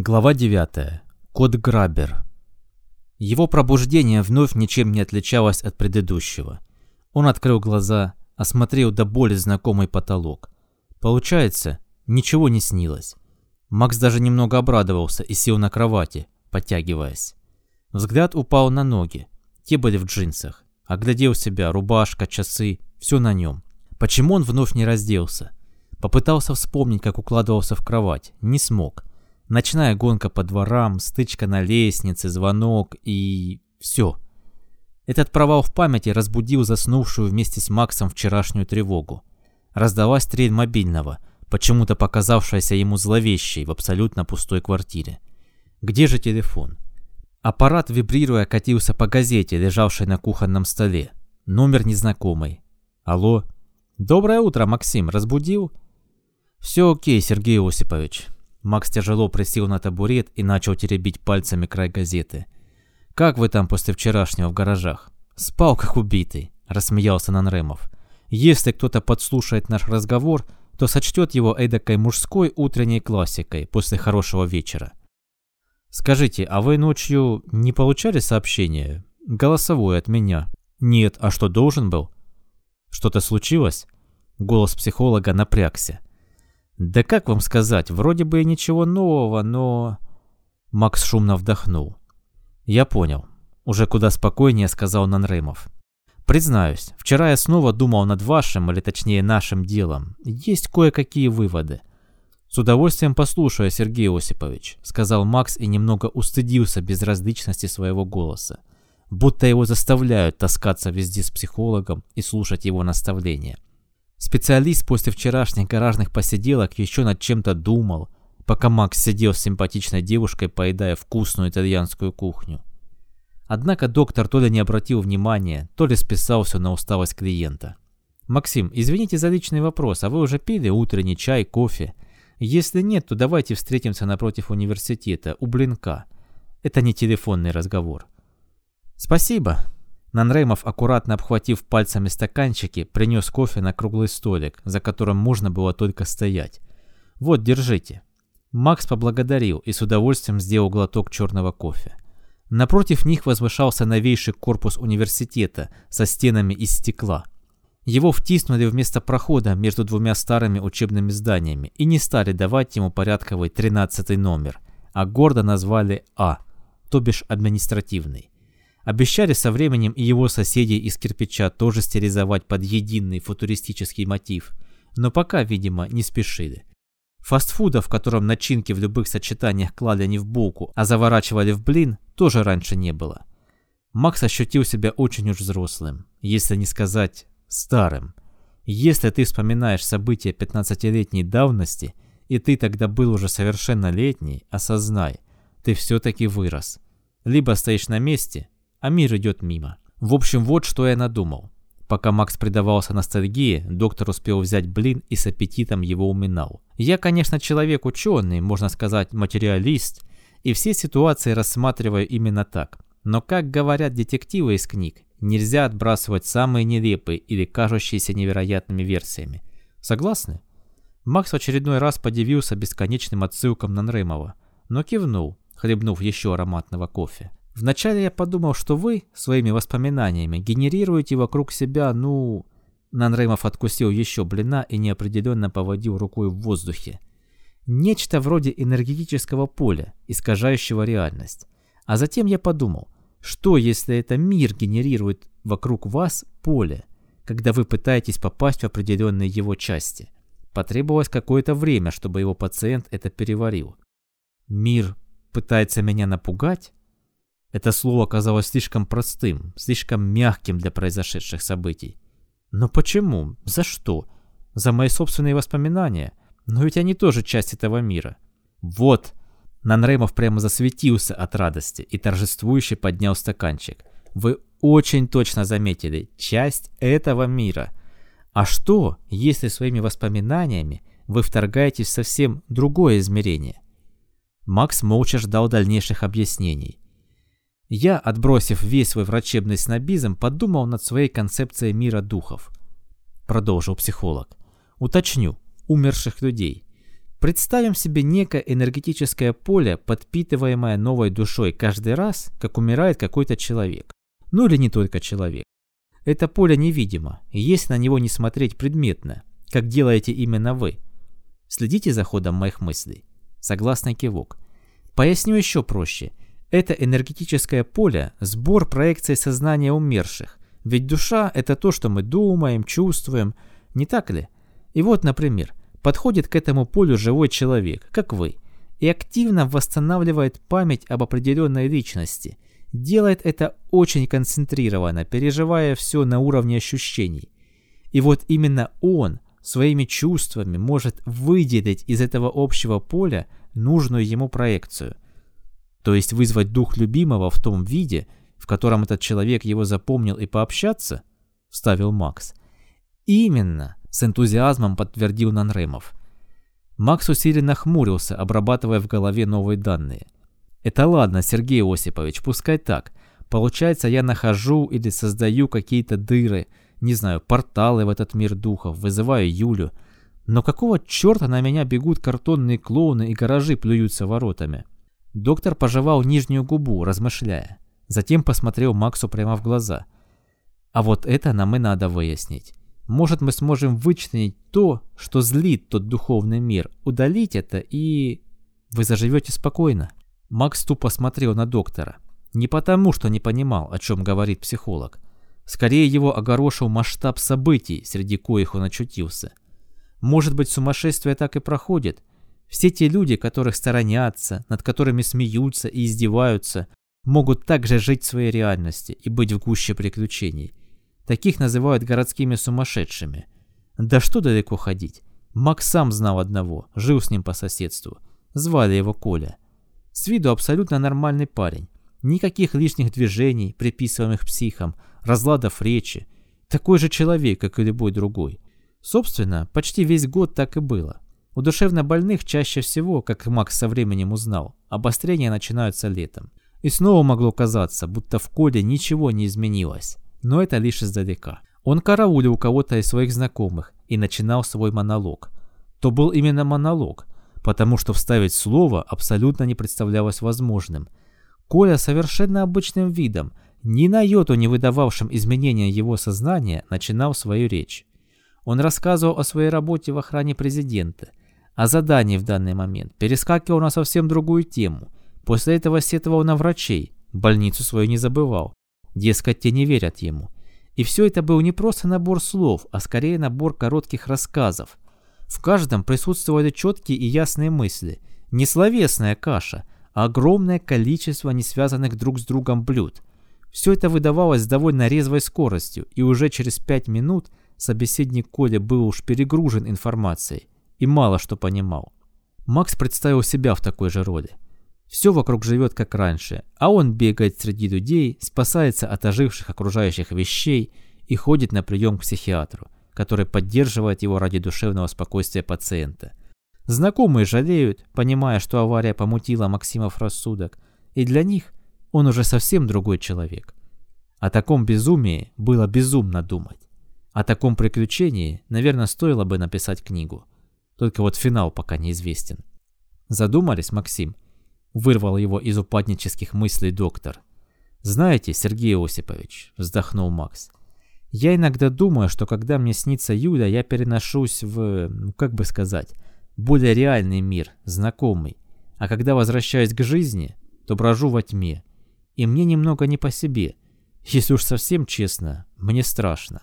Глава 9. Кот Грабер. Его пробуждение вновь ничем не отличалось от предыдущего. Он открыл глаза, осмотрел до боли знакомый потолок. Получается, ничего не снилось. Макс даже немного обрадовался и сел на кровати, подтягиваясь. Взгляд упал на ноги. Те были в джинсах. Оглядел себя, рубашка, часы, все на нем. Почему он вновь не разделся? Попытался вспомнить, как укладывался в кровать. Не смог. Ночная гонка по дворам, стычка на лестнице, звонок и... все. Этот провал в памяти разбудил заснувшую вместе с Максом вчерашнюю тревогу. Раздалась трель мобильного, почему-то показавшаяся ему зловещей в абсолютно пустой квартире. Где же телефон? Аппарат, вибрируя, катился по газете, лежавшей на кухонном столе. Номер незнакомый. Алло? Доброе утро, Максим. Разбудил? Все окей, Сергей Осипович. Макс тяжело присел на табурет и начал теребить пальцами край газеты. «Как вы там после вчерашнего в гаражах?» «Спал, как убитый», – рассмеялся Нанремов. «Если кто-то подслушает наш разговор, то сочтет его эдакой мужской утренней классикой после хорошего вечера. Скажите, а вы ночью не получали сообщение? Голосовое от меня?» «Нет, а что, должен был?» «Что-то случилось?» Голос психолога напрягся. «Да как вам сказать, вроде бы ничего нового, но...» Макс шумно вдохнул. «Я понял». Уже куда спокойнее сказал Нанремов. «Признаюсь, вчера я снова думал над вашим, или точнее нашим делом. Есть кое-какие выводы». «С удовольствием послушаю, Сергей Осипович», — сказал Макс и немного устыдился безразличности своего голоса. Будто его заставляют таскаться везде с психологом и слушать его наставления. Специалист после вчерашних гаражных посиделок еще над чем-то думал, пока Макс сидел с симпатичной девушкой, поедая вкусную итальянскую кухню. Однако доктор то ли не обратил внимания, то ли списался на усталость клиента. «Максим, извините за личный вопрос, а вы уже пили утренний чай, кофе? Если нет, то давайте встретимся напротив университета, у Блинка. Это не телефонный разговор». «Спасибо», Нанреймов, аккуратно обхватив пальцами стаканчики, принес кофе на круглый столик, за которым можно было только стоять. «Вот, держите». Макс поблагодарил и с удовольствием сделал глоток черного кофе. Напротив них возвышался новейший корпус университета со стенами из стекла. Его втиснули вместо прохода между двумя старыми учебными зданиями и не стали давать ему порядковый тринадцатый номер, а гордо назвали А, то бишь административный. Обещали со временем и его соседей из кирпича тоже стерилизовать под единый футуристический мотив, но пока, видимо, не спешили. Фастфуда, в котором начинки в любых сочетаниях клали не в булку, а заворачивали в блин, тоже раньше не было. Макс ощутил себя очень уж взрослым, если не сказать старым. Если ты вспоминаешь события 15-летней давности, и ты тогда был уже совершеннолетний, осознай, ты все-таки вырос. Либо стоишь на месте, а мир идет мимо. В общем, вот что я надумал. Пока Макс предавался ностальгии, доктор успел взять блин и с аппетитом его уминал. Я, конечно, человек ученый, можно сказать, материалист, и все ситуации рассматриваю именно так. Но, как говорят детективы из книг, нельзя отбрасывать самые нелепые или кажущиеся невероятными версиями. Согласны? Макс в очередной раз подивился бесконечным отсылкам на Нрымова, но кивнул, хлебнув еще ароматного кофе. Вначале я подумал, что вы своими воспоминаниями генерируете вокруг себя, ну... Нанреймов откусил еще блина и неопределенно поводил рукой в воздухе. Нечто вроде энергетического поля, искажающего реальность. А затем я подумал, что если это мир генерирует вокруг вас поле, когда вы пытаетесь попасть в определенные его части? Потребовалось какое-то время, чтобы его пациент это переварил. Мир пытается меня напугать? Это слово казалось слишком простым, слишком мягким для произошедших событий. Но почему? За что? За мои собственные воспоминания? Но ведь они тоже часть этого мира. Вот. Нанремов прямо засветился от радости и торжествующе поднял стаканчик. Вы очень точно заметили, часть этого мира. А что, если своими воспоминаниями вы вторгаетесь в совсем другое измерение? Макс молча ждал дальнейших объяснений. Я, отбросив весь свой врачебный снобизм, подумал над своей концепцией мира духов. Продолжил психолог. Уточню. Умерших людей. Представим себе некое энергетическое поле, подпитываемое новой душой каждый раз, как умирает какой-то человек. Ну или не только человек. Это поле невидимо, и если на него не смотреть предметно, как делаете именно вы. Следите за ходом моих мыслей. Согласный кивок. Поясню еще проще. Это энергетическое поле – сбор проекций сознания умерших. Ведь душа – это то, что мы думаем, чувствуем, не так ли? И вот, например, подходит к этому полю живой человек, как вы, и активно восстанавливает память об определенной личности. Делает это очень концентрированно, переживая все на уровне ощущений. И вот именно он своими чувствами может выделить из этого общего поля нужную ему проекцию. То есть вызвать дух любимого в том виде, в котором этот человек его запомнил и пообщаться? Вставил Макс. Именно. С энтузиазмом подтвердил Нанремов. Макс усиленно хмурился, обрабатывая в голове новые данные. «Это ладно, Сергей Осипович, пускай так. Получается, я нахожу или создаю какие-то дыры, не знаю, порталы в этот мир духов, вызываю Юлю. Но какого черта на меня бегут картонные клоуны и гаражи плюются воротами?» Доктор пожевал нижнюю губу, размышляя. Затем посмотрел Максу прямо в глаза. «А вот это нам и надо выяснить. Может, мы сможем вычленить то, что злит тот духовный мир, удалить это и... Вы заживете спокойно. Макс тупо смотрел на доктора. Не потому, что не понимал, о чем говорит психолог. Скорее его огорошил масштаб событий, среди коих он очутился. Может быть, сумасшествие так и проходит. Все те люди, которых сторонятся, над которыми смеются и издеваются, могут также жить в своей реальности и быть в гуще приключений. Таких называют городскими сумасшедшими. Да что далеко ходить. Макс сам знал одного, жил с ним по соседству. Звали его Коля. С виду абсолютно нормальный парень. Никаких лишних движений, приписываемых психам, разладов речи. Такой же человек, как и любой другой. Собственно, почти весь год так и было. У душевнобольных чаще всего, как Макс со временем узнал, обострения начинаются летом. И снова могло казаться, будто в Коле ничего не изменилось но это лишь издалека. Он караулил у кого-то из своих знакомых и начинал свой монолог. То был именно монолог, потому что вставить слово абсолютно не представлялось возможным. Коля совершенно обычным видом, ни на йоту не выдававшим изменения его сознания, начинал свою речь. Он рассказывал о своей работе в охране президента, о задании в данный момент, перескакивал на совсем другую тему. После этого сетовал на врачей, больницу свою не забывал. Дескать, те не верят ему. И все это был не просто набор слов, а скорее набор коротких рассказов. В каждом присутствовали четкие и ясные мысли. Не словесная каша, а огромное количество не связанных друг с другом блюд. Все это выдавалось с довольно резвой скоростью, и уже через пять минут собеседник Коля был уж перегружен информацией и мало что понимал. Макс представил себя в такой же роли. Все вокруг живет как раньше, а он бегает среди людей, спасается от оживших окружающих вещей и ходит на прием к психиатру, который поддерживает его ради душевного спокойствия пациента. Знакомые жалеют, понимая, что авария помутила Максимов рассудок, и для них он уже совсем другой человек. О таком безумии было безумно думать. О таком приключении, наверное, стоило бы написать книгу. Только вот финал пока неизвестен. Задумались, Максим? Вырвал его из упаднических мыслей доктор. «Знаете, Сергей Осипович», — вздохнул Макс, — «я иногда думаю, что когда мне снится Юля, я переношусь в, ну как бы сказать, более реальный мир, знакомый. А когда возвращаюсь к жизни, то брожу во тьме. И мне немного не по себе. Если уж совсем честно, мне страшно».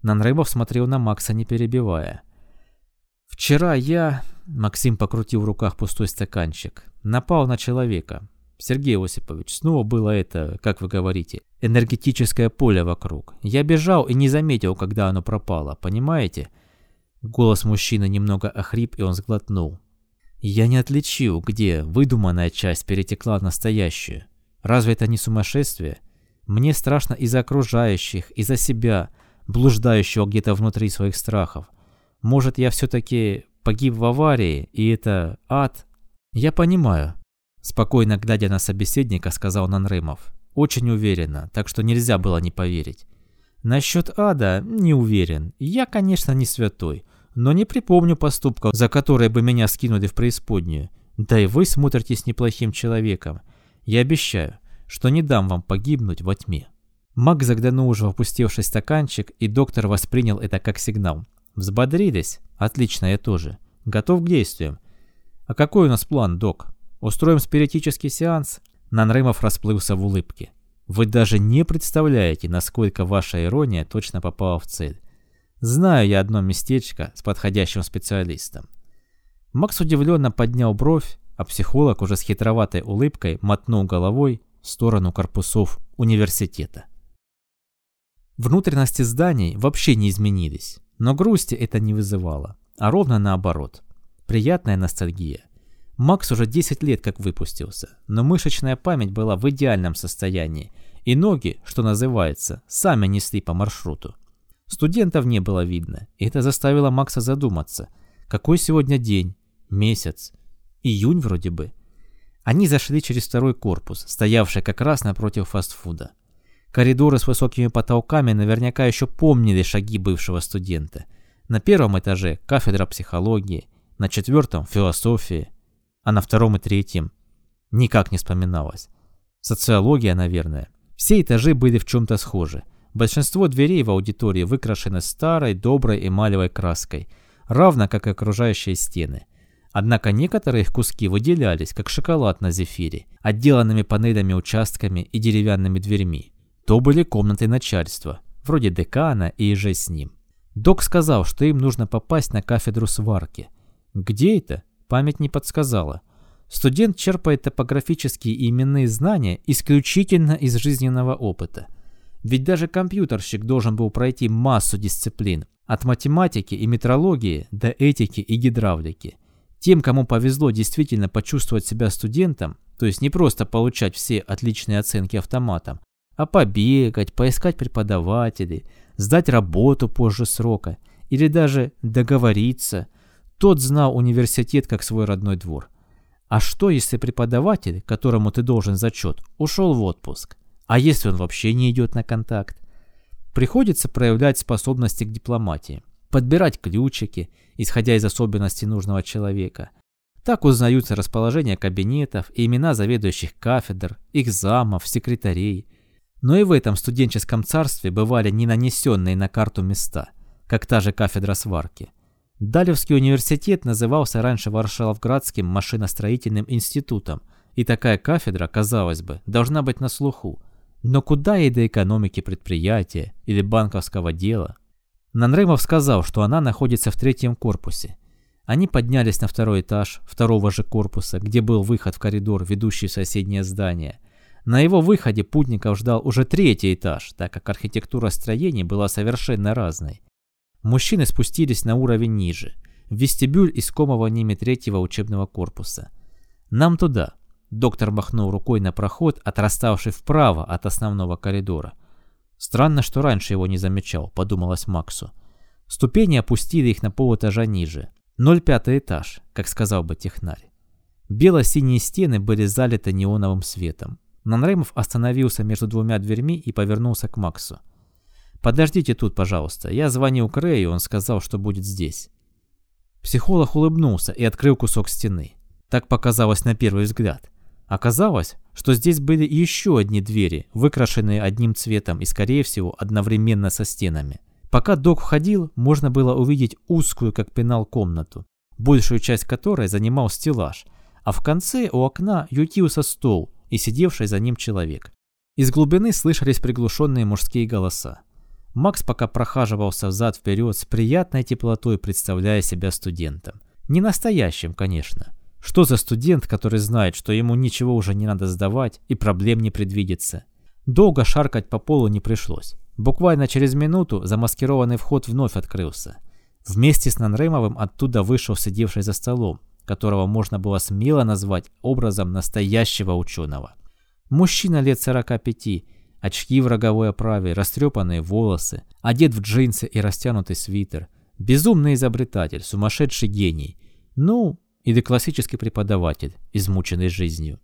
Нанрыбов смотрел на Макса, не перебивая. «Вчера я...» — Максим покрутил в руках пустой стаканчик. «Напал на человека. Сергей Осипович, снова было это, как вы говорите, энергетическое поле вокруг. Я бежал и не заметил, когда оно пропало, понимаете?» Голос мужчины немного охрип, и он сглотнул. «Я не отличил, где выдуманная часть перетекла в настоящую. Разве это не сумасшествие? Мне страшно из-за окружающих, из-за себя, блуждающего где-то внутри своих страхов. Может, я все-таки погиб в аварии, и это ад? Я понимаю. Спокойно глядя на собеседника, сказал Нанрымов. Очень уверенно, так что нельзя было не поверить. Насчет ада не уверен. Я, конечно, не святой. но не припомню поступков, за которые бы меня скинули в преисподнюю. Да и вы смотритесь неплохим человеком. Я обещаю, что не дам вам погибнуть во тьме». Маг заглянул уже в опустевший стаканчик, и доктор воспринял это как сигнал. «Взбодрились? Отлично, я тоже. Готов к действиям. А какой у нас план, док? Устроим спиритический сеанс?» Нанрымов расплылся в улыбке. «Вы даже не представляете, насколько ваша ирония точно попала в цель. Знаю я одно местечко с подходящим специалистом». Макс удивленно поднял бровь, а психолог уже с хитроватой улыбкой мотнул головой в сторону корпусов университета. Внутренности зданий вообще не изменились, но грусти это не вызывало, а ровно наоборот. Приятная ностальгия. Макс уже 10 лет как выпустился, но мышечная память была в идеальном состоянии, и ноги, что называется, сами несли по маршруту. Студентов не было видно, и это заставило Макса задуматься, какой сегодня день, месяц, июнь вроде бы. Они зашли через второй корпус, стоявший как раз напротив фастфуда. Коридоры с высокими потолками наверняка еще помнили шаги бывшего студента. На первом этаже кафедра психологии, на четвертом философии, а на втором и третьем никак не вспоминалось. Социология, наверное. Все этажи были в чем-то схожи. Большинство дверей в аудитории выкрашены старой, доброй эмалевой краской, равно как и окружающие стены. Однако некоторые их куски выделялись, как шоколад на зефире, отделанными панелями участками и деревянными дверьми. То были комнаты начальства, вроде декана и же с ним. Док сказал, что им нужно попасть на кафедру сварки. Где это? Память не подсказала. Студент черпает топографические и именные знания исключительно из жизненного опыта. Ведь даже компьютерщик должен был пройти массу дисциплин, от математики и метрологии до этики и гидравлики. Тем, кому повезло действительно почувствовать себя студентом, то есть не просто получать все отличные оценки автоматом, а побегать, поискать преподавателей, сдать работу позже срока или даже договориться. Тот знал университет как свой родной двор. А что, если преподаватель, которому ты должен зачет, ушел в отпуск? А если он вообще не идет на контакт? Приходится проявлять способности к дипломатии, подбирать ключики, исходя из особенностей нужного человека. Так узнаются расположение кабинетов и имена заведующих кафедр, их замов, секретарей – но и в этом студенческом царстве бывали не нанесенные на карту места, как та же кафедра сварки. Далевский университет назывался раньше Варшавградским машиностроительным институтом, и такая кафедра, казалось бы, должна быть на слуху. Но куда ей до экономики предприятия или банковского дела? Нанрымов сказал, что она находится в третьем корпусе. Они поднялись на второй этаж второго же корпуса, где был выход в коридор, ведущий в соседнее здание – на его выходе путников ждал уже третий этаж, так как архитектура строений была совершенно разной. Мужчины спустились на уровень ниже, в вестибюль искомого ними третьего учебного корпуса. «Нам туда», — доктор махнул рукой на проход, отраставший вправо от основного коридора. Странно, что раньше его не замечал, подумалось Максу. Ступени опустили их на полэтажа ниже. 0,5 этаж, как сказал бы технарь. Бело-синие стены были залиты неоновым светом. Нанреймов остановился между двумя дверьми и повернулся к Максу. «Подождите тут, пожалуйста. Я звонил Крэю, он сказал, что будет здесь». Психолог улыбнулся и открыл кусок стены. Так показалось на первый взгляд. Оказалось, что здесь были еще одни двери, выкрашенные одним цветом и, скорее всего, одновременно со стенами. Пока док входил, можно было увидеть узкую, как пенал, комнату, большую часть которой занимал стеллаж, а в конце у окна ютился стол, и сидевший за ним человек. Из глубины слышались приглушенные мужские голоса. Макс пока прохаживался взад-вперед с приятной теплотой, представляя себя студентом. Не настоящим, конечно. Что за студент, который знает, что ему ничего уже не надо сдавать и проблем не предвидится? Долго шаркать по полу не пришлось. Буквально через минуту замаскированный вход вновь открылся. Вместе с Нанремовым оттуда вышел сидевший за столом, которого можно было смело назвать образом настоящего ученого. Мужчина лет 45, очки в роговой оправе, растрепанные волосы, одет в джинсы и растянутый свитер, безумный изобретатель, сумасшедший гений, ну, или классический преподаватель, измученный жизнью.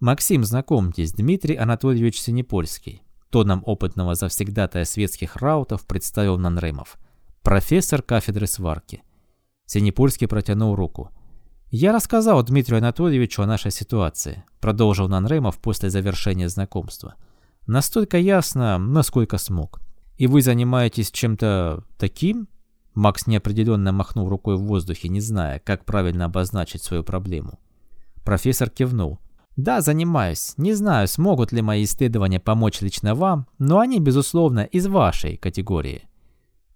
Максим, знакомьтесь, Дмитрий Анатольевич Синепольский. Тоном опытного завсегдатая светских раутов представил Нанремов. Профессор кафедры сварки. Синепольский протянул руку. «Я рассказал Дмитрию Анатольевичу о нашей ситуации», продолжил Нанремов после завершения знакомства. «Настолько ясно, насколько смог. И вы занимаетесь чем-то таким?» Макс неопределенно махнул рукой в воздухе, не зная, как правильно обозначить свою проблему. Профессор кивнул. «Да, занимаюсь. Не знаю, смогут ли мои исследования помочь лично вам, но они, безусловно, из вашей категории».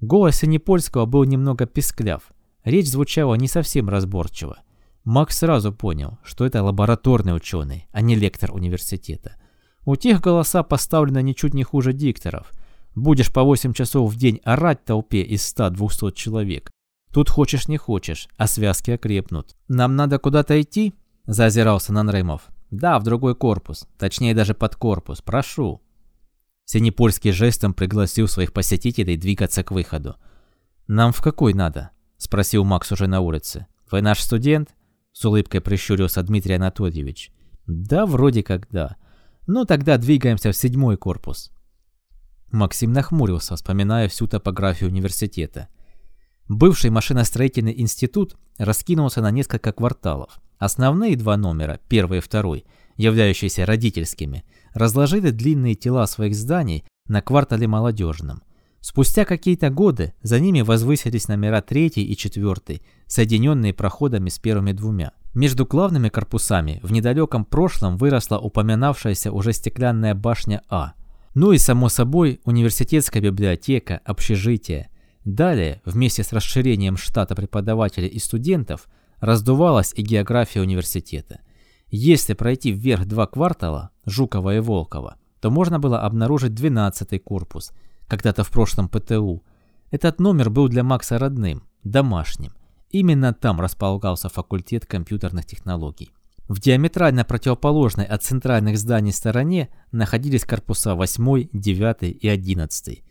Голос Синепольского был немного пискляв. Речь звучала не совсем разборчиво. Макс сразу понял, что это лабораторный ученый, а не лектор университета. У тех голоса поставлены ничуть не хуже дикторов. Будешь по 8 часов в день орать толпе из 100-200 человек. Тут хочешь не хочешь, а связки окрепнут. «Нам надо куда-то идти?» – заозирался Нанрымов. «Да, в другой корпус. Точнее, даже под корпус. Прошу». Синепольский жестом пригласил своих посетителей двигаться к выходу. «Нам в какой надо?» – спросил Макс уже на улице. «Вы наш студент?» – с улыбкой прищурился Дмитрий Анатольевич. «Да, вроде как да. Ну, тогда двигаемся в седьмой корпус». Максим нахмурился, вспоминая всю топографию университета. Бывший машиностроительный институт раскинулся на несколько кварталов. Основные два номера, первый и второй, являющиеся родительскими, разложили длинные тела своих зданий на квартале молодежном. Спустя какие-то годы за ними возвысились номера третий и четвертый, соединенные проходами с первыми двумя. Между главными корпусами в недалеком прошлом выросла упоминавшаяся уже стеклянная башня А – ну и, само собой, университетская библиотека, общежитие. Далее, вместе с расширением штата преподавателей и студентов, раздувалась и география университета. Если пройти вверх два квартала, Жукова и Волкова, то можно было обнаружить 12-й корпус, когда-то в прошлом ПТУ. Этот номер был для Макса родным, домашним. Именно там располагался факультет компьютерных технологий. В диаметрально противоположной от центральных зданий стороне находились корпуса 8, 9 и 11.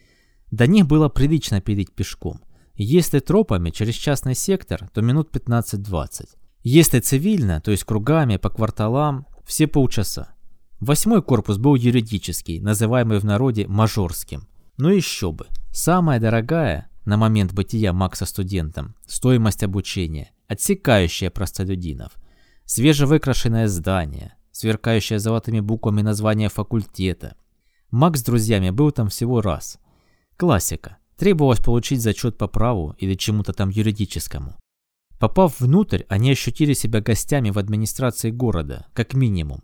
До них было прилично перейти пешком. Если тропами через частный сектор, то минут 15-20. Если цивильно, то есть кругами, по кварталам, все полчаса. Восьмой корпус был юридический, называемый в народе мажорским. Но еще бы. Самая дорогая, на момент бытия Макса студентом, стоимость обучения, отсекающая простолюдинов – свежевыкрашенное здание, сверкающее золотыми буквами название факультета. Макс с друзьями был там всего раз. Классика. Требовалось получить зачет по праву или чему-то там юридическому. Попав внутрь, они ощутили себя гостями в администрации города, как минимум.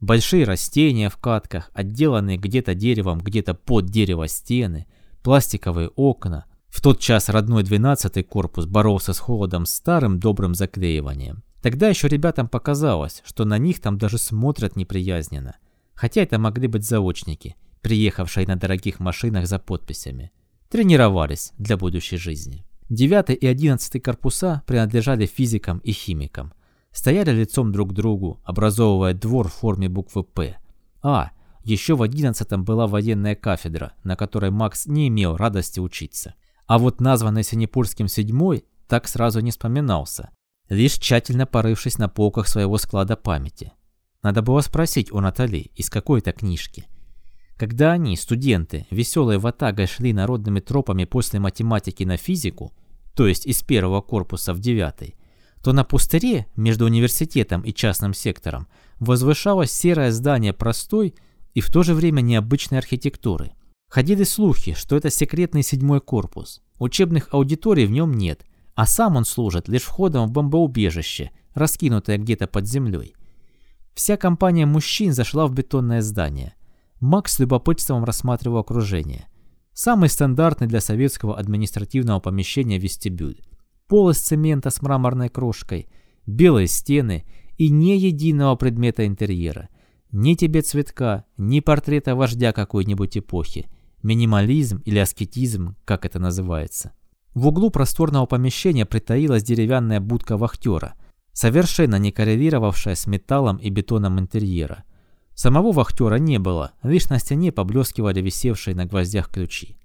Большие растения в катках, отделанные где-то деревом, где-то под дерево стены, пластиковые окна. В тот час родной 12-й корпус боролся с холодом старым добрым заклеиванием. Тогда еще ребятам показалось, что на них там даже смотрят неприязненно. Хотя это могли быть заочники, приехавшие на дорогих машинах за подписями. Тренировались для будущей жизни. Девятый и одиннадцатый корпуса принадлежали физикам и химикам. Стояли лицом друг к другу, образовывая двор в форме буквы «П». А, еще в одиннадцатом была военная кафедра, на которой Макс не имел радости учиться. А вот названный Синепурским седьмой так сразу не вспоминался, лишь тщательно порывшись на полках своего склада памяти. Надо было спросить у Натали из какой-то книжки. Когда они, студенты, веселые ватагой шли народными тропами после математики на физику, то есть из первого корпуса в девятый, то на пустыре между университетом и частным сектором возвышалось серое здание простой и в то же время необычной архитектуры. Ходили слухи, что это секретный седьмой корпус. Учебных аудиторий в нем нет, а сам он служит лишь входом в бомбоубежище, раскинутое где-то под землей. Вся компания мужчин зашла в бетонное здание. Макс с любопытством рассматривал окружение. Самый стандартный для советского административного помещения вестибюль. Пол из цемента с мраморной крошкой, белые стены и ни единого предмета интерьера. Ни тебе цветка, ни портрета вождя какой-нибудь эпохи. Минимализм или аскетизм, как это называется. В углу просторного помещения притаилась деревянная будка вахтера, совершенно не коррелировавшая с металлом и бетоном интерьера. Самого вахтера не было, лишь на стене поблескивали висевшие на гвоздях ключи.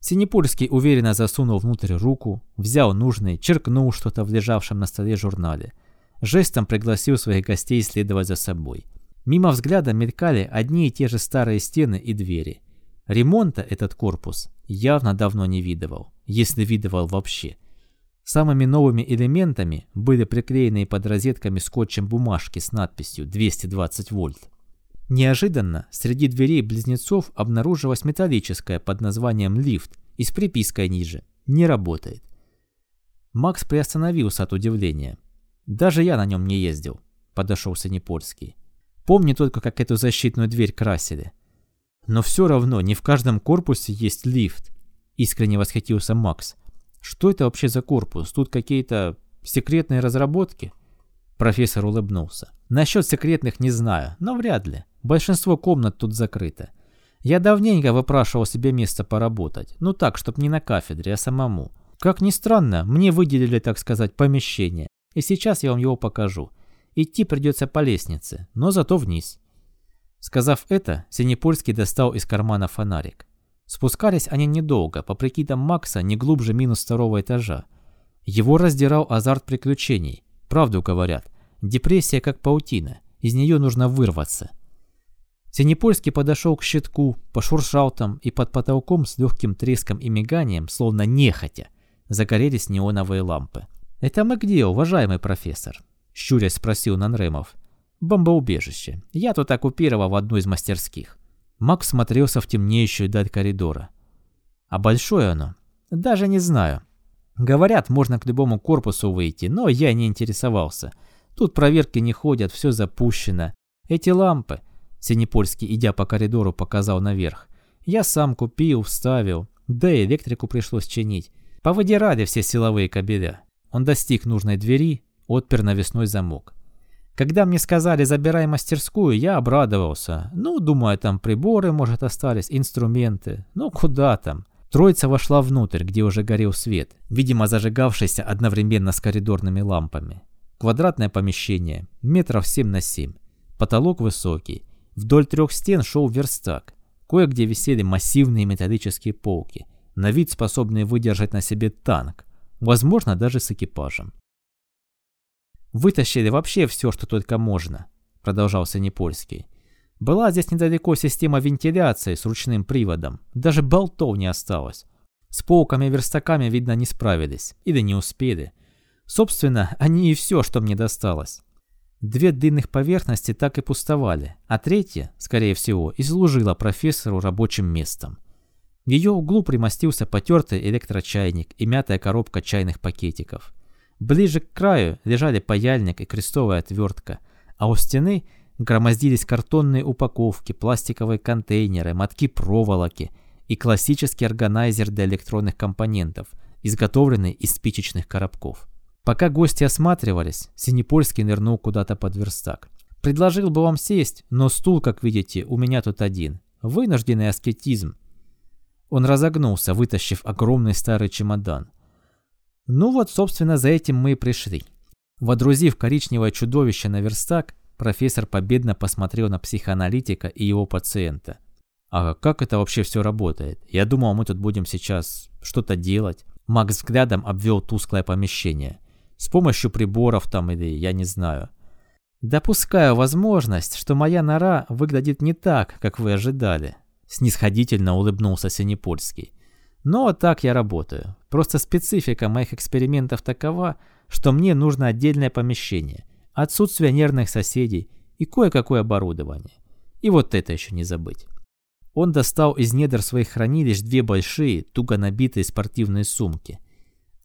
Синепольский уверенно засунул внутрь руку, взял нужный, черкнул что-то в лежавшем на столе журнале. Жестом пригласил своих гостей следовать за собой. Мимо взгляда мелькали одни и те же старые стены и двери. Ремонта этот корпус явно давно не видывал, если видывал вообще. Самыми новыми элементами были приклеенные под розетками скотчем бумажки с надписью 220 вольт. Неожиданно среди дверей близнецов обнаружилась металлическая под названием лифт и с припиской ниже «Не работает». Макс приостановился от удивления. «Даже я на нем не ездил», — подошел Синепольский. «Помню только, как эту защитную дверь красили». «Но все равно не в каждом корпусе есть лифт», — искренне восхитился Макс. «Что это вообще за корпус? Тут какие-то секретные разработки?» Профессор улыбнулся. «Насчет секретных не знаю, но вряд ли. Большинство комнат тут закрыто. Я давненько выпрашивал себе место поработать. Ну так, чтоб не на кафедре, а самому. Как ни странно, мне выделили, так сказать, помещение. И сейчас я вам его покажу. Идти придется по лестнице, но зато вниз. Сказав это, Синепольский достал из кармана фонарик. Спускались они недолго, по прикидам Макса, не глубже минус второго этажа. Его раздирал азарт приключений. Правду говорят, депрессия как паутина, из нее нужно вырваться. Синепольский подошел к щитку, пошуршал там, и под потолком с легким треском и миганием, словно нехотя, загорелись неоновые лампы. «Это мы где, уважаемый профессор?» – щурясь спросил Нанремов. «Бомбоубежище. Я тут оккупировал в одну из мастерских». Макс смотрелся в темнеющую даль коридора. «А большое оно?» «Даже не знаю. Говорят, можно к любому корпусу выйти, но я не интересовался. Тут проверки не ходят, все запущено. Эти лампы...» Синепольский, идя по коридору, показал наверх. «Я сам купил, вставил. Да и электрику пришлось чинить. Повыдирали все силовые кабеля». Он достиг нужной двери, отпер навесной замок. Когда мне сказали «забирай мастерскую», я обрадовался. Ну, думаю, там приборы, может, остались, инструменты. Ну, куда там? Троица вошла внутрь, где уже горел свет, видимо, зажигавшийся одновременно с коридорными лампами. Квадратное помещение, метров 7 на 7. Потолок высокий, Вдоль трех стен шел верстак. Кое-где висели массивные металлические полки, на вид способные выдержать на себе танк, возможно, даже с экипажем. «Вытащили вообще все, что только можно», — продолжался Непольский. «Была здесь недалеко система вентиляции с ручным приводом, даже болтов не осталось. С полками и верстаками, видно, не справились, или не успели. Собственно, они и все, что мне досталось. Две длинных поверхности так и пустовали, а третья, скорее всего, и служила профессору рабочим местом. В ее углу примостился потертый электрочайник и мятая коробка чайных пакетиков. Ближе к краю лежали паяльник и крестовая отвертка, а у стены громоздились картонные упаковки, пластиковые контейнеры, мотки проволоки и классический органайзер для электронных компонентов, изготовленный из спичечных коробков. Пока гости осматривались, Синепольский нырнул куда-то под верстак. «Предложил бы вам сесть, но стул, как видите, у меня тут один. Вынужденный аскетизм». Он разогнулся, вытащив огромный старый чемодан. «Ну вот, собственно, за этим мы и пришли». Водрузив коричневое чудовище на верстак, профессор победно посмотрел на психоаналитика и его пациента. «А как это вообще все работает? Я думал, мы тут будем сейчас что-то делать». Макс взглядом обвел тусклое помещение – с помощью приборов там или я не знаю. Допускаю возможность, что моя нора выглядит не так, как вы ожидали. Снисходительно улыбнулся Синепольский. Но так я работаю. Просто специфика моих экспериментов такова, что мне нужно отдельное помещение, отсутствие нервных соседей и кое-какое оборудование. И вот это еще не забыть. Он достал из недр своих хранилищ две большие, туго набитые спортивные сумки –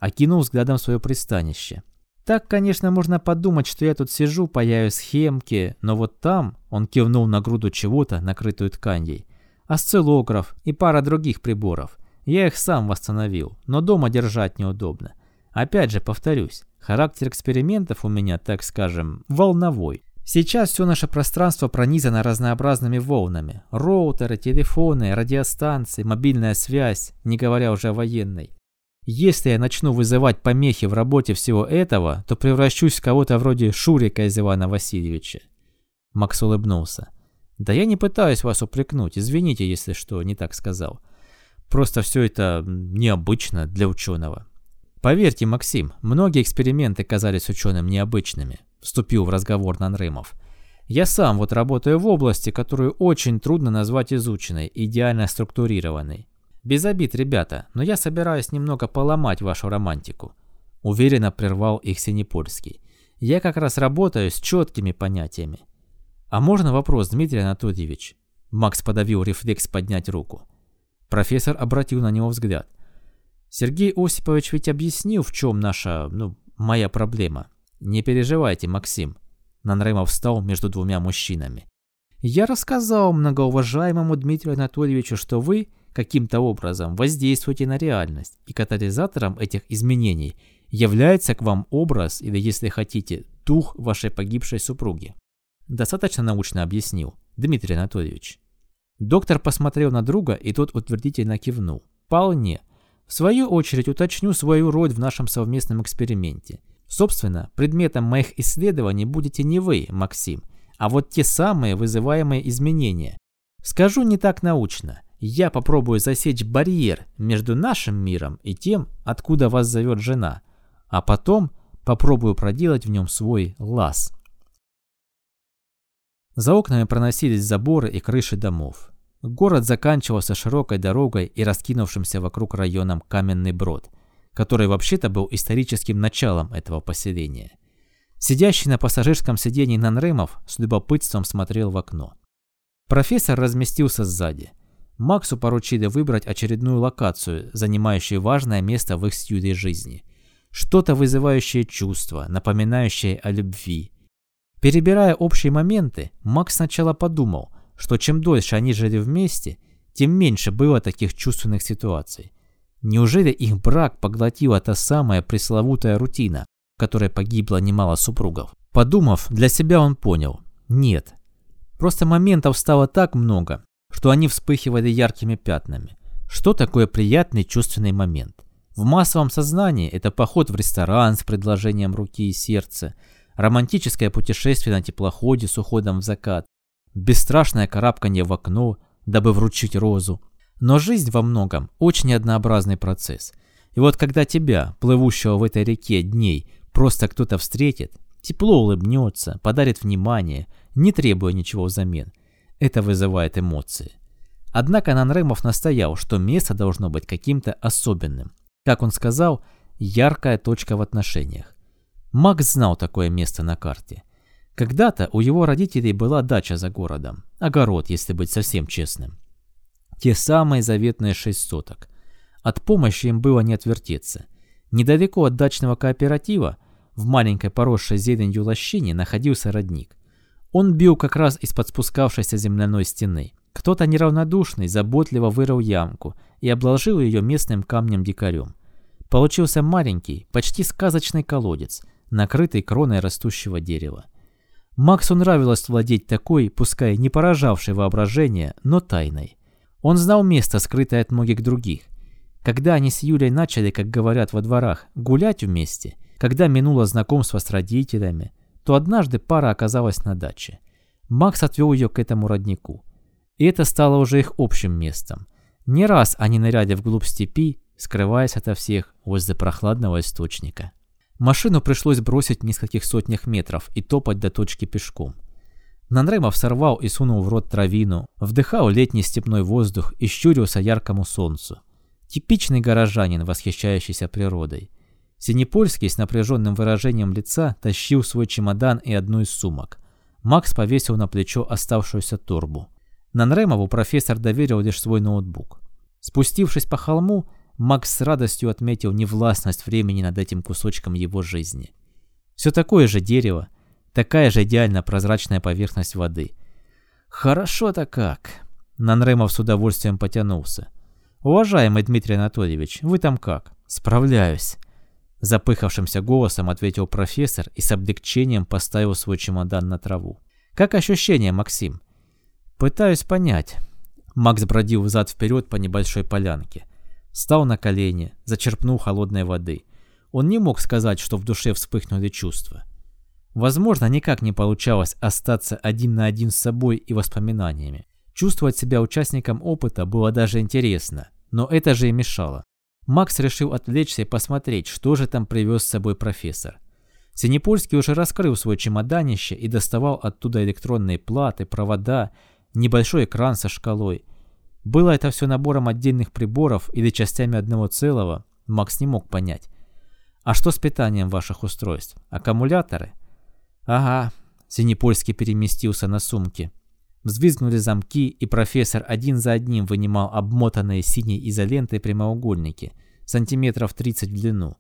окинул взглядом свое пристанище. Так, конечно, можно подумать, что я тут сижу, паяю схемки, но вот там, он кивнул на груду чего-то, накрытую тканьей, осциллограф и пара других приборов. Я их сам восстановил, но дома держать неудобно. Опять же, повторюсь, характер экспериментов у меня, так скажем, волновой. Сейчас все наше пространство пронизано разнообразными волнами. Роутеры, телефоны, радиостанции, мобильная связь, не говоря уже о военной. Если я начну вызывать помехи в работе всего этого, то превращусь в кого-то вроде Шурика из Ивана Васильевича. Макс улыбнулся. Да я не пытаюсь вас упрекнуть, извините, если что, не так сказал. Просто все это необычно для ученого. Поверьте, Максим, многие эксперименты казались ученым необычными, вступил в разговор Нанрымов. Я сам вот работаю в области, которую очень трудно назвать изученной, идеально структурированной. Без обид, ребята, но я собираюсь немного поломать вашу романтику. Уверенно прервал их Синепольский. «Я как раз работаю с четкими понятиями». «А можно вопрос, Дмитрий Анатольевич?» Макс подавил рефлекс поднять руку. Профессор обратил на него взгляд. «Сергей Осипович ведь объяснил, в чем наша, ну, моя проблема. Не переживайте, Максим». Нанремов встал между двумя мужчинами. «Я рассказал многоуважаемому Дмитрию Анатольевичу, что вы каким-то образом воздействуете на реальность, и катализатором этих изменений является к вам образ, или, если хотите, дух вашей погибшей супруги. Достаточно научно объяснил, Дмитрий Анатольевич. Доктор посмотрел на друга, и тот утвердительно кивнул. «Вполне. В свою очередь уточню свою роль в нашем совместном эксперименте. Собственно, предметом моих исследований будете не вы, Максим, а вот те самые вызываемые изменения. Скажу не так научно. Я попробую засечь барьер между нашим миром и тем, откуда вас зовет жена, а потом попробую проделать в нем свой лаз. За окнами проносились заборы и крыши домов. Город заканчивался широкой дорогой и раскинувшимся вокруг районом Каменный Брод, который вообще-то был историческим началом этого поселения. Сидящий на пассажирском сиденье Нанремов с любопытством смотрел в окно. Профессор разместился сзади. Максу поручили выбрать очередную локацию, занимающую важное место в их с жизни. Что-то вызывающее чувство, напоминающее о любви, Перебирая общие моменты, Макс сначала подумал, что чем дольше они жили вместе, тем меньше было таких чувственных ситуаций. Неужели их брак поглотила та самая пресловутая рутина, в которой погибло немало супругов? Подумав, для себя он понял – нет. Просто моментов стало так много, что они вспыхивали яркими пятнами. Что такое приятный чувственный момент? В массовом сознании это поход в ресторан с предложением руки и сердца – романтическое путешествие на теплоходе с уходом в закат, бесстрашное карабканье в окно, дабы вручить розу. Но жизнь во многом очень однообразный процесс. И вот когда тебя, плывущего в этой реке дней, просто кто-то встретит, тепло улыбнется, подарит внимание, не требуя ничего взамен, это вызывает эмоции. Однако Нанремов настоял, что место должно быть каким-то особенным. Как он сказал, яркая точка в отношениях. Макс знал такое место на карте. Когда-то у его родителей была дача за городом. Огород, если быть совсем честным. Те самые заветные шесть соток. От помощи им было не отвертеться. Недалеко от дачного кооператива, в маленькой поросшей зеленью лощине, находился родник. Он бил как раз из-под спускавшейся земляной стены. Кто-то неравнодушный заботливо вырыл ямку и обложил ее местным камнем-дикарем. Получился маленький, почти сказочный колодец – накрытый кроной растущего дерева. Максу нравилось владеть такой, пускай не поражавшей воображение, но тайной. Он знал место, скрытое от многих других. Когда они с Юлей начали, как говорят во дворах, гулять вместе, когда минуло знакомство с родителями, то однажды пара оказалась на даче. Макс отвел ее к этому роднику. И это стало уже их общим местом. Не раз они ныряли вглубь степи, скрываясь ото всех возле прохладного источника. Машину пришлось бросить в нескольких сотнях метров и топать до точки пешком. Нанремов сорвал и сунул в рот травину, вдыхал летний степной воздух и щурился яркому солнцу. Типичный горожанин, восхищающийся природой. Синепольский с напряженным выражением лица тащил свой чемодан и одну из сумок. Макс повесил на плечо оставшуюся торбу. Нанремову профессор доверил лишь свой ноутбук. Спустившись по холму, Макс с радостью отметил невластность времени над этим кусочком его жизни. Все такое же дерево, такая же идеально прозрачная поверхность воды. Хорошо-то как. Нанремов с удовольствием потянулся. «Уважаемый Дмитрий Анатольевич, вы там как?» «Справляюсь». Запыхавшимся голосом ответил профессор и с облегчением поставил свой чемодан на траву. «Как ощущение, Максим?» «Пытаюсь понять». Макс бродил взад-вперед по небольшой полянке. Стал на колени, зачерпнул холодной воды. Он не мог сказать, что в душе вспыхнули чувства. Возможно, никак не получалось остаться один на один с собой и воспоминаниями. Чувствовать себя участником опыта было даже интересно, но это же и мешало. Макс решил отвлечься и посмотреть, что же там привез с собой профессор. Синепольский уже раскрыл свой чемоданище и доставал оттуда электронные платы, провода, небольшой экран со шкалой – было это все набором отдельных приборов или частями одного целого, Макс не мог понять. А что с питанием ваших устройств? Аккумуляторы? Ага. Синепольский переместился на сумки. Взвизгнули замки, и профессор один за одним вынимал обмотанные синей изолентой прямоугольники, сантиметров 30 в длину.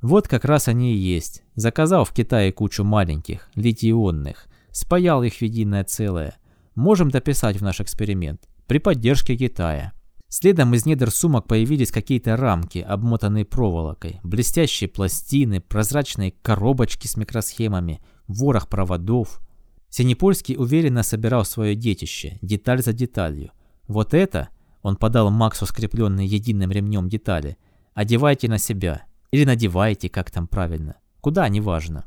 Вот как раз они и есть. Заказал в Китае кучу маленьких, литий-ионных, спаял их в единое целое. Можем дописать в наш эксперимент. При поддержке Китая. Следом из недр сумок появились какие-то рамки, обмотанные проволокой, блестящие пластины, прозрачные коробочки с микросхемами, ворох проводов. Синепольский уверенно собирал свое детище, деталь за деталью. Вот это, он подал Максу скрепленные единым ремнем детали, одевайте на себя. Или надевайте, как там правильно. Куда, неважно.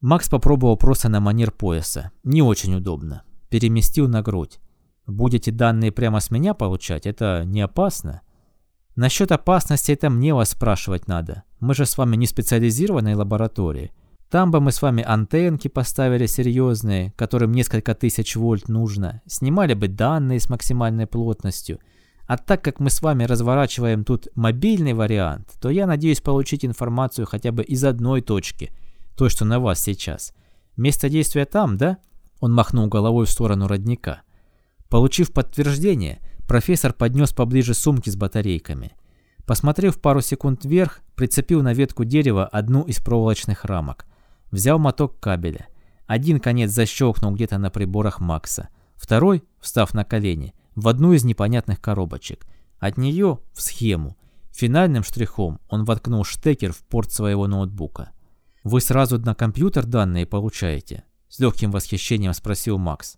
Макс попробовал просто на манер пояса. Не очень удобно. Переместил на грудь. Будете данные прямо с меня получать, это не опасно? Насчет опасности это мне вас спрашивать надо. Мы же с вами не специализированной лаборатории. Там бы мы с вами антенки поставили серьезные, которым несколько тысяч вольт нужно, снимали бы данные с максимальной плотностью. А так как мы с вами разворачиваем тут мобильный вариант, то я надеюсь получить информацию хотя бы из одной точки, той, что на вас сейчас. Место действия там, да? Он махнул головой в сторону родника. Получив подтверждение, профессор поднес поближе сумки с батарейками. Посмотрев пару секунд вверх, прицепил на ветку дерева одну из проволочных рамок. Взял моток кабеля. Один конец защелкнул где-то на приборах Макса. Второй, встав на колени, в одну из непонятных коробочек. От нее в схему. Финальным штрихом он воткнул штекер в порт своего ноутбука. «Вы сразу на компьютер данные получаете?» С легким восхищением спросил Макс.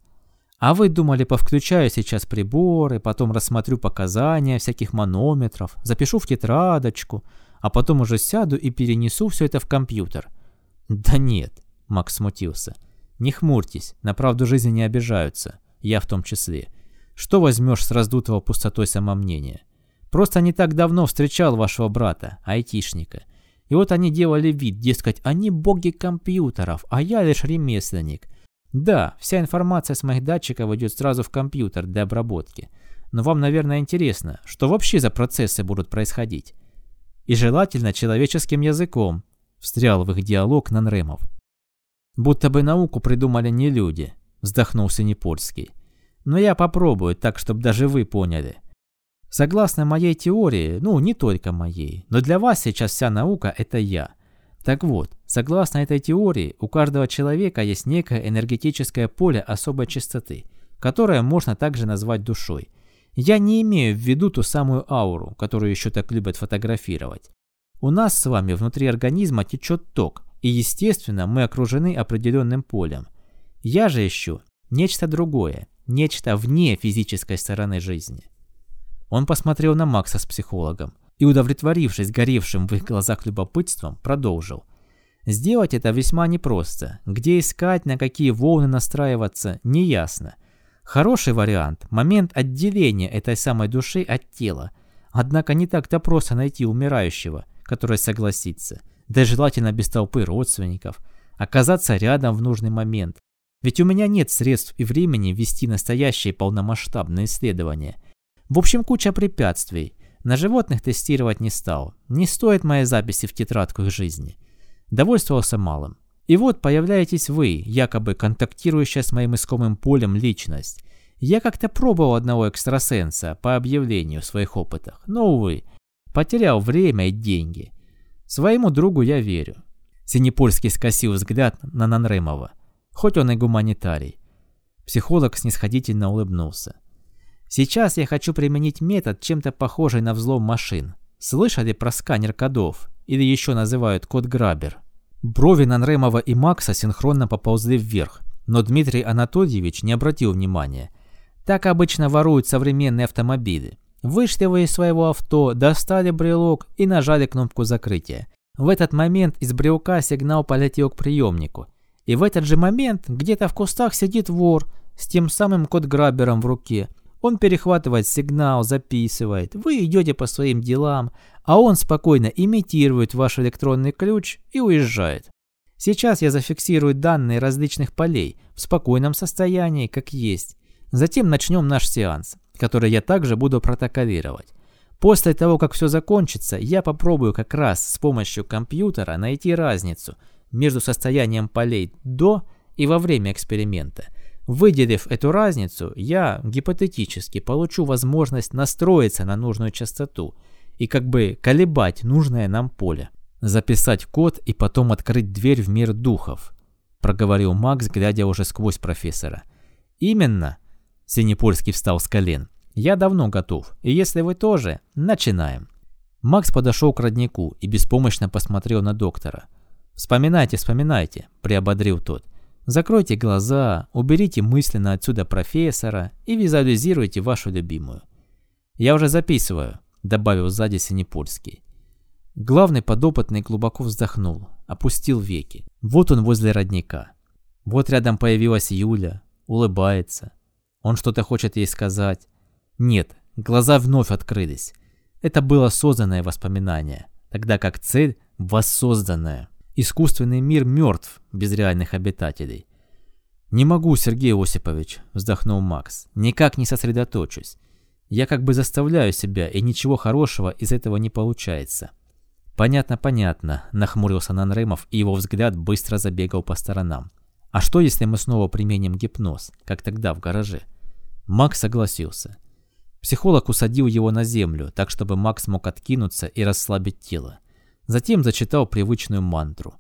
А вы думали, повключаю сейчас приборы, потом рассмотрю показания всяких манометров, запишу в тетрадочку, а потом уже сяду и перенесу все это в компьютер. Да нет, Макс смутился. Не хмурьтесь, на правду жизни не обижаются, я в том числе. Что возьмешь с раздутого пустотой самомнения? Просто не так давно встречал вашего брата, айтишника. И вот они делали вид, дескать, они боги компьютеров, а я лишь ремесленник. Да, вся информация с моих датчиков идет сразу в компьютер для обработки. Но вам, наверное, интересно, что вообще за процессы будут происходить? И желательно человеческим языком, встрял в их диалог Нанремов. Будто бы науку придумали не люди, вздохнул Синепольский. Но я попробую так, чтобы даже вы поняли. Согласно моей теории, ну не только моей, но для вас сейчас вся наука – это я – так вот, согласно этой теории, у каждого человека есть некое энергетическое поле особой частоты, которое можно также назвать душой. Я не имею в виду ту самую ауру, которую еще так любят фотографировать. У нас с вами внутри организма течет ток, и естественно мы окружены определенным полем. Я же ищу нечто другое, нечто вне физической стороны жизни. Он посмотрел на Макса с психологом и, удовлетворившись горевшим в их глазах любопытством, продолжил. Сделать это весьма непросто. Где искать, на какие волны настраиваться, неясно. Хороший вариант – момент отделения этой самой души от тела. Однако не так-то просто найти умирающего, который согласится, да желательно без толпы родственников, оказаться рядом в нужный момент. Ведь у меня нет средств и времени вести настоящие полномасштабные исследования. В общем, куча препятствий – на животных тестировать не стал. Не стоит моей записи в тетрадку их жизни. Довольствовался малым. И вот появляетесь вы, якобы контактирующая с моим искомым полем личность. Я как-то пробовал одного экстрасенса по объявлению в своих опытах, но, увы, потерял время и деньги. Своему другу я верю. Синепольский скосил взгляд на Нанремова, хоть он и гуманитарий. Психолог снисходительно улыбнулся. Сейчас я хочу применить метод, чем-то похожий на взлом машин. Слышали про сканер кодов? Или еще называют код-грабер? Брови Нанремова и Макса синхронно поползли вверх, но Дмитрий Анатольевич не обратил внимания. Так обычно воруют современные автомобили. Вышли вы из своего авто, достали брелок и нажали кнопку закрытия. В этот момент из брелка сигнал полетел к приемнику. И в этот же момент где-то в кустах сидит вор с тем самым код-грабером в руке – он перехватывает сигнал, записывает. Вы идете по своим делам, а он спокойно имитирует ваш электронный ключ и уезжает. Сейчас я зафиксирую данные различных полей в спокойном состоянии, как есть. Затем начнем наш сеанс, который я также буду протоколировать. После того, как все закончится, я попробую как раз с помощью компьютера найти разницу между состоянием полей до и во время эксперимента. Выделив эту разницу, я гипотетически получу возможность настроиться на нужную частоту и как бы колебать нужное нам поле. Записать код и потом открыть дверь в мир духов, проговорил Макс, глядя уже сквозь профессора. Именно, Синепольский встал с колен. Я давно готов, и если вы тоже, начинаем. Макс подошел к роднику и беспомощно посмотрел на доктора. «Вспоминайте, вспоминайте», – приободрил тот. «Закройте глаза, уберите мысленно отсюда профессора и визуализируйте вашу любимую». «Я уже записываю», – добавил сзади Синепольский. Главный подопытный глубоко вздохнул, опустил веки. Вот он возле родника. Вот рядом появилась Юля, улыбается. Он что-то хочет ей сказать. Нет, глаза вновь открылись. Это было созданное воспоминание, тогда как цель воссозданная. Искусственный мир мертв без реальных обитателей. «Не могу, Сергей Осипович», – вздохнул Макс. «Никак не сосредоточусь. Я как бы заставляю себя, и ничего хорошего из этого не получается». «Понятно, понятно», – нахмурился Нанремов, и его взгляд быстро забегал по сторонам. «А что, если мы снова применим гипноз, как тогда в гараже?» Макс согласился. Психолог усадил его на землю, так чтобы Макс мог откинуться и расслабить тело. Затем зачитал привычную мантру.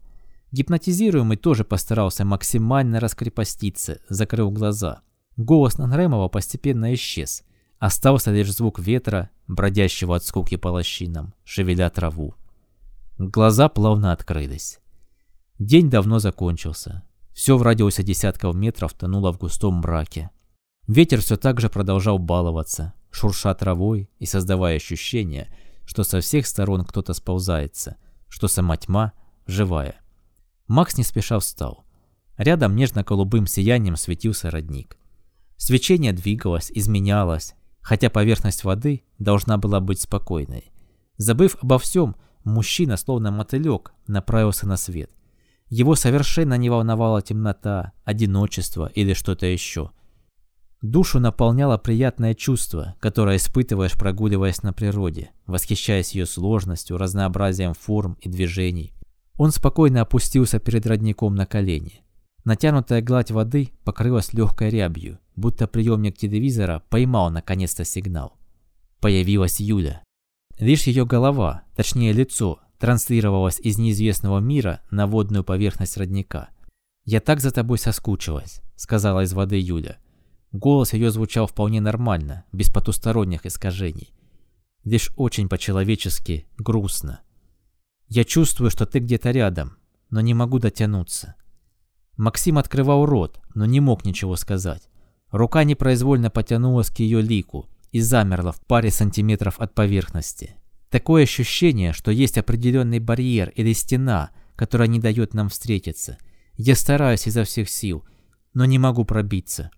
Гипнотизируемый тоже постарался максимально раскрепоститься, закрыл глаза. Голос Нанремова постепенно исчез. Остался лишь звук ветра, бродящего от скуки по лощинам, шевеля траву. Глаза плавно открылись. День давно закончился. Все в радиусе десятков метров тонуло в густом мраке. Ветер все так же продолжал баловаться, шурша травой и создавая ощущение, что со всех сторон кто-то сползается, что сама тьма живая. Макс не спеша встал. Рядом нежно-голубым сиянием светился родник. Свечение двигалось, изменялось, хотя поверхность воды должна была быть спокойной. Забыв обо всем, мужчина, словно мотылек, направился на свет. Его совершенно не волновала темнота, одиночество или что-то еще – Душу наполняло приятное чувство, которое испытываешь, прогуливаясь на природе, восхищаясь ее сложностью, разнообразием форм и движений. Он спокойно опустился перед родником на колени. Натянутая гладь воды покрылась легкой рябью, будто приемник телевизора поймал наконец-то сигнал. Появилась Юля. Лишь ее голова, точнее лицо, транслировалось из неизвестного мира на водную поверхность родника. «Я так за тобой соскучилась», — сказала из воды Юля. Голос ее звучал вполне нормально, без потусторонних искажений. Лишь очень по-человечески грустно. «Я чувствую, что ты где-то рядом, но не могу дотянуться». Максим открывал рот, но не мог ничего сказать. Рука непроизвольно потянулась к ее лику и замерла в паре сантиметров от поверхности. Такое ощущение, что есть определенный барьер или стена, которая не дает нам встретиться. Я стараюсь изо всех сил, но не могу пробиться.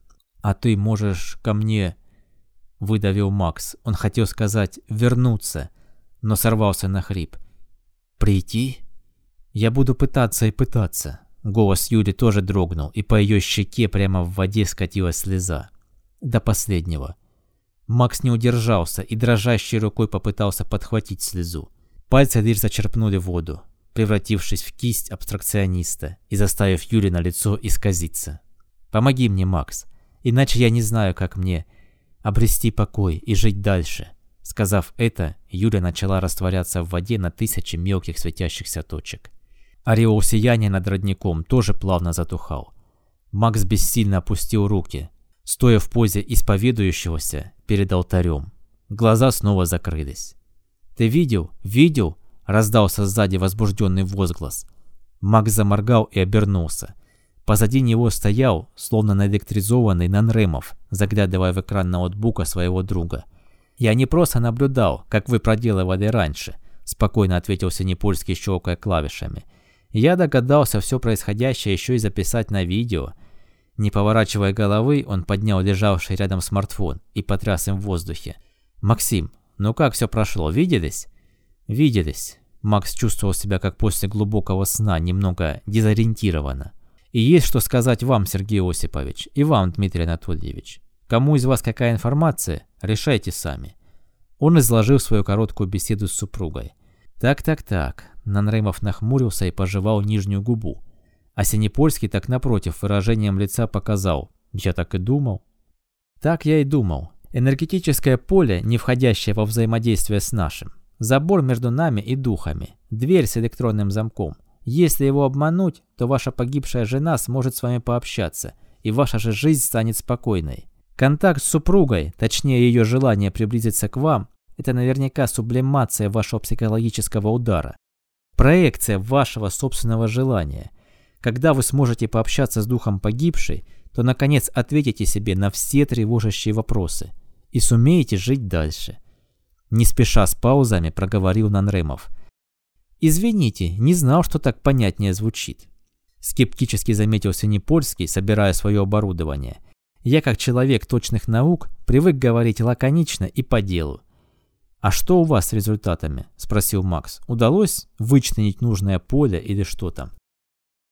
«А ты можешь ко мне...» — выдавил Макс. Он хотел сказать «вернуться», но сорвался на хрип. «Прийти?» «Я буду пытаться и пытаться». Голос Юли тоже дрогнул, и по ее щеке прямо в воде скатилась слеза. До последнего. Макс не удержался и дрожащей рукой попытался подхватить слезу. Пальцы лишь зачерпнули воду, превратившись в кисть абстракциониста и заставив Юли на лицо исказиться. «Помоги мне, Макс. Иначе я не знаю, как мне обрести покой и жить дальше. Сказав это, Юля начала растворяться в воде на тысячи мелких светящихся точек. Ореол сияния над родником тоже плавно затухал. Макс бессильно опустил руки, стоя в позе исповедующегося перед алтарем. Глаза снова закрылись. «Ты видел? Видел?» – раздался сзади возбужденный возглас. Макс заморгал и обернулся. Позади него стоял, словно наэлектризованный Нанремов, заглядывая в экран ноутбука своего друга. «Я не просто наблюдал, как вы проделывали раньше», – спокойно ответил Синепольский, щелкая клавишами. «Я догадался все происходящее еще и записать на видео». Не поворачивая головы, он поднял лежавший рядом смартфон и потряс им в воздухе. «Максим, ну как все прошло, виделись?» «Виделись». Макс чувствовал себя как после глубокого сна, немного дезориентированно. И есть что сказать вам, Сергей Осипович, и вам, Дмитрий Анатольевич. Кому из вас какая информация, решайте сами. Он изложил свою короткую беседу с супругой. Так-так-так, Нанремов нахмурился и пожевал нижнюю губу. А Синепольский так напротив выражением лица показал. Я так и думал. Так я и думал. Энергетическое поле, не входящее во взаимодействие с нашим. Забор между нами и духами. Дверь с электронным замком. Если его обмануть, то ваша погибшая жена сможет с вами пообщаться, и ваша же жизнь станет спокойной. Контакт с супругой, точнее ее желание приблизиться к вам, это наверняка сублимация вашего психологического удара. Проекция вашего собственного желания. Когда вы сможете пообщаться с духом погибшей, то наконец ответите себе на все тревожащие вопросы и сумеете жить дальше. Не спеша с паузами проговорил Нанремов. «Извините, не знал, что так понятнее звучит». Скептически заметил Синепольский, собирая свое оборудование. «Я, как человек точных наук, привык говорить лаконично и по делу. «А что у вас с результатами?» – спросил Макс. «Удалось вычленить нужное поле или что там?»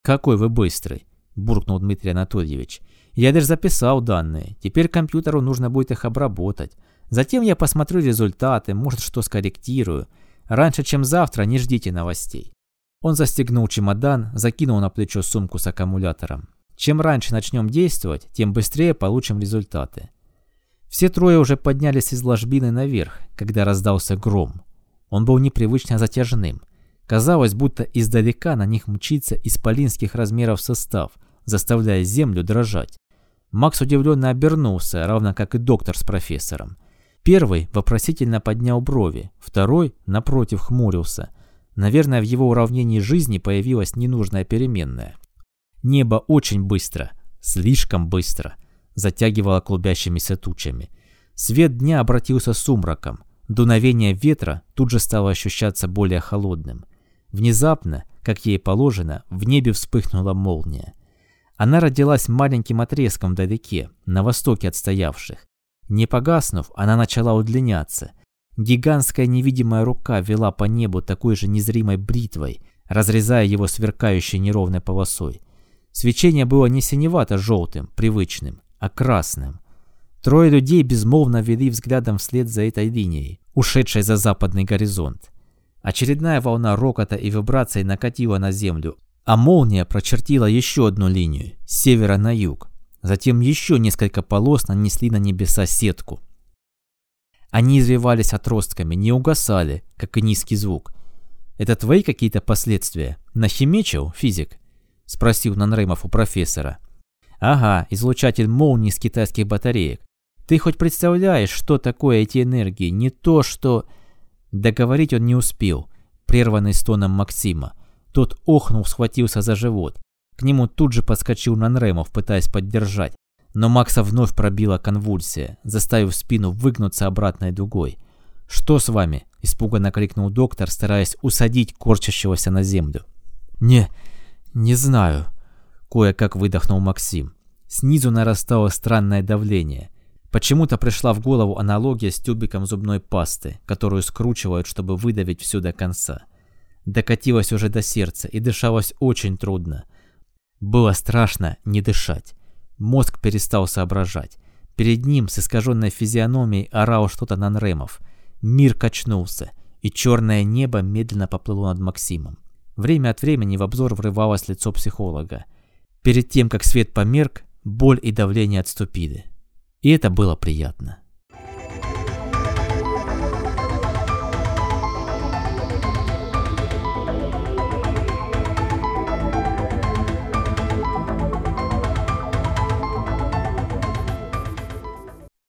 «Какой вы быстрый!» – буркнул Дмитрий Анатольевич. «Я даже записал данные. Теперь компьютеру нужно будет их обработать. Затем я посмотрю результаты, может, что скорректирую. Раньше, чем завтра, не ждите новостей». Он застегнул чемодан, закинул на плечо сумку с аккумулятором. Чем раньше начнем действовать, тем быстрее получим результаты. Все трое уже поднялись из ложбины наверх, когда раздался гром. Он был непривычно затяжным. Казалось, будто издалека на них мчится исполинских размеров состав, заставляя землю дрожать. Макс удивленно обернулся, равно как и доктор с профессором. Первый вопросительно поднял брови, второй, напротив, хмурился. Наверное, в его уравнении жизни появилась ненужная переменная. Небо очень быстро, слишком быстро затягивало клубящимися тучами. Свет дня обратился сумраком. Дуновение ветра тут же стало ощущаться более холодным. Внезапно, как ей положено, в небе вспыхнула молния. Она родилась маленьким отрезком вдалеке, на востоке от стоявших. Не погаснув, она начала удлиняться. Гигантская невидимая рука вела по небу такой же незримой бритвой, разрезая его сверкающей неровной полосой. Свечение было не синевато-желтым, привычным, а красным. Трое людей безмолвно вели взглядом вслед за этой линией, ушедшей за западный горизонт. Очередная волна рокота и вибраций накатила на землю, а молния прочертила еще одну линию, с севера на юг. Затем еще несколько полос нанесли на небеса сетку. Они извивались отростками, не угасали, как и низкий звук. «Это твои какие-то последствия? Нахимечил, физик?» – спросил Нанремов у профессора. Ага, излучатель молнии с китайских батареек. Ты хоть представляешь, что такое эти энергии? Не то, что... Договорить он не успел, прерванный стоном Максима. Тот охнул, схватился за живот. К нему тут же подскочил Нанремов, пытаясь поддержать. Но Макса вновь пробила конвульсия, заставив спину выгнуться обратной дугой. «Что с вами?» – испуганно крикнул доктор, стараясь усадить корчащегося на землю. «Не... не знаю», Кое-как выдохнул Максим. Снизу нарастало странное давление. Почему-то пришла в голову аналогия с тюбиком зубной пасты, которую скручивают, чтобы выдавить все до конца. Докатилась уже до сердца и дышалось очень трудно. Было страшно не дышать. Мозг перестал соображать. Перед ним с искаженной физиономией орал что-то Нанремов. Мир качнулся, и черное небо медленно поплыло над Максимом. Время от времени в обзор врывалось лицо психолога. Перед тем, как свет померк, боль и давление отступили. И это было приятно.